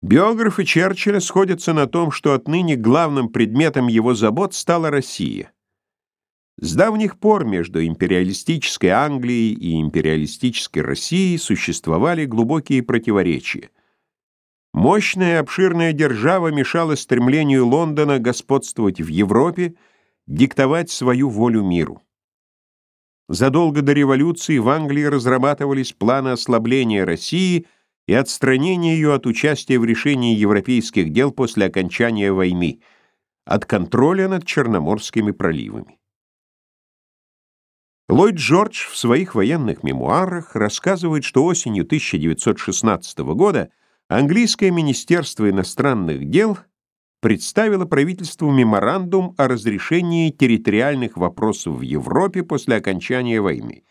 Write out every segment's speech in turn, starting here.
Биографы Черчилля сходятся на том, что отныне главным предметом его забот стала Россия. С давних пор между империалистической Англией и империалистической Россией существовали глубокие противоречия. Мощная обширная держава мешала стремлению Лондона господствовать в Европе, диктовать свою волю миру. Задолго до революции в Англии разрабатывались планы ослабления России – и отстранение ее от участия в решении европейских дел после окончания войны, от контроля над Черноморскими проливами. Ллойд Джордж в своих военных мемуарах рассказывает, что осенью 1916 года английское министерство иностранных дел представило правительству меморандум о разрешении территориальных вопросов в Европе после окончания войны.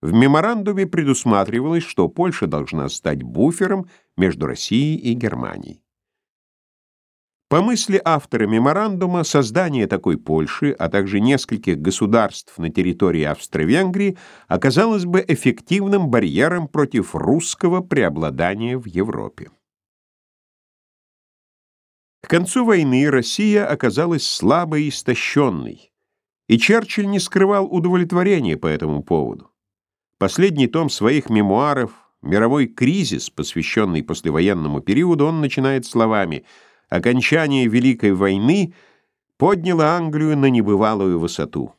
В меморандуме предусматривалось, что Польша должна стать буфером между Россией и Германией. По мысли автора меморандума, создание такой Польши, а также нескольких государств на территории Австро-Венгрии оказалось бы эффективным барьером против русского преобладания в Европе. К концу войны Россия оказалась слабой и истощенной, и Черчилль не скрывал удовлетворения по этому поводу. Последний том своих мемуаров «Мировой кризис», посвященный послевоенному периоду, он начинает словами «Окончание Великой войны подняло Англию на небывалую высоту».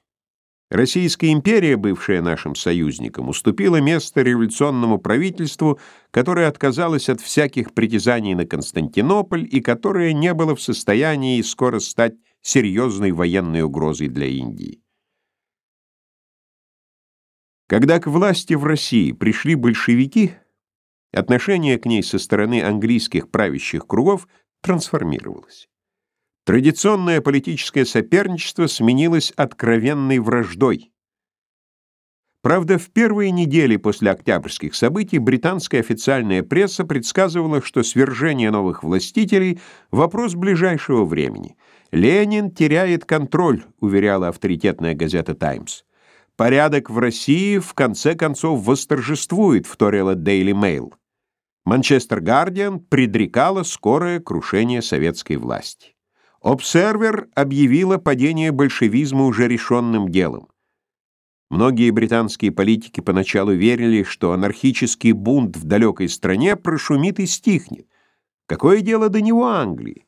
Российская империя, бывшая нашим союзником, уступила место революционному правительству, которое отказалось от всяких притязаний на Константинополь и которое не было в состоянии скоро стать серьезной военной угрозой для Индии. Когда к власти в России пришли большевики, отношение к ней со стороны английских правящих кругов трансформировалось. Традиционное политическое соперничество сменилось откровенной враждой. Правда, в первые недели после октябрьских событий британская официальная пресса предсказывала, что свержение новых властителей — вопрос ближайшего времени. «Ленин теряет контроль», — уверяла авторитетная газета «Таймс». Порядок в России в конце концов восторжествует, вторила Daily Mail. Манчестер Гардиан предрекала скорое крушение советской власти. Обсервер объявила падение большевизма уже решенным делом. Многие британские политики поначалу верили, что анархический бунт в далекой стране прошумит и стихнет. Какое дело до него Англии?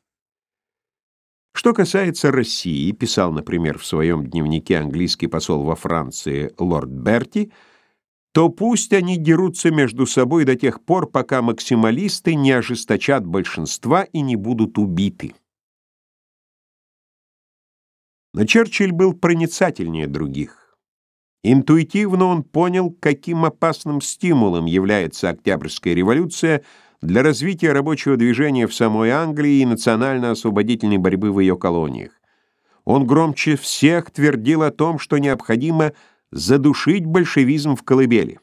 Что касается России, писал, например, в своем дневнике английский посол во Франции лорд Берти, то пусть они дерутся между собой до тех пор, пока максималисты не ожесточат большинства и не будут убиты. Но Черчилль был проницательнее других. Интуитивно он понял, каким опасным стимулом является Октябрьская революция – для развития рабочего движения в самой Англии и национально-освободительной борьбы в ее колониях. Он громче всех твердил о том, что необходимо задушить большевизм в колыбели.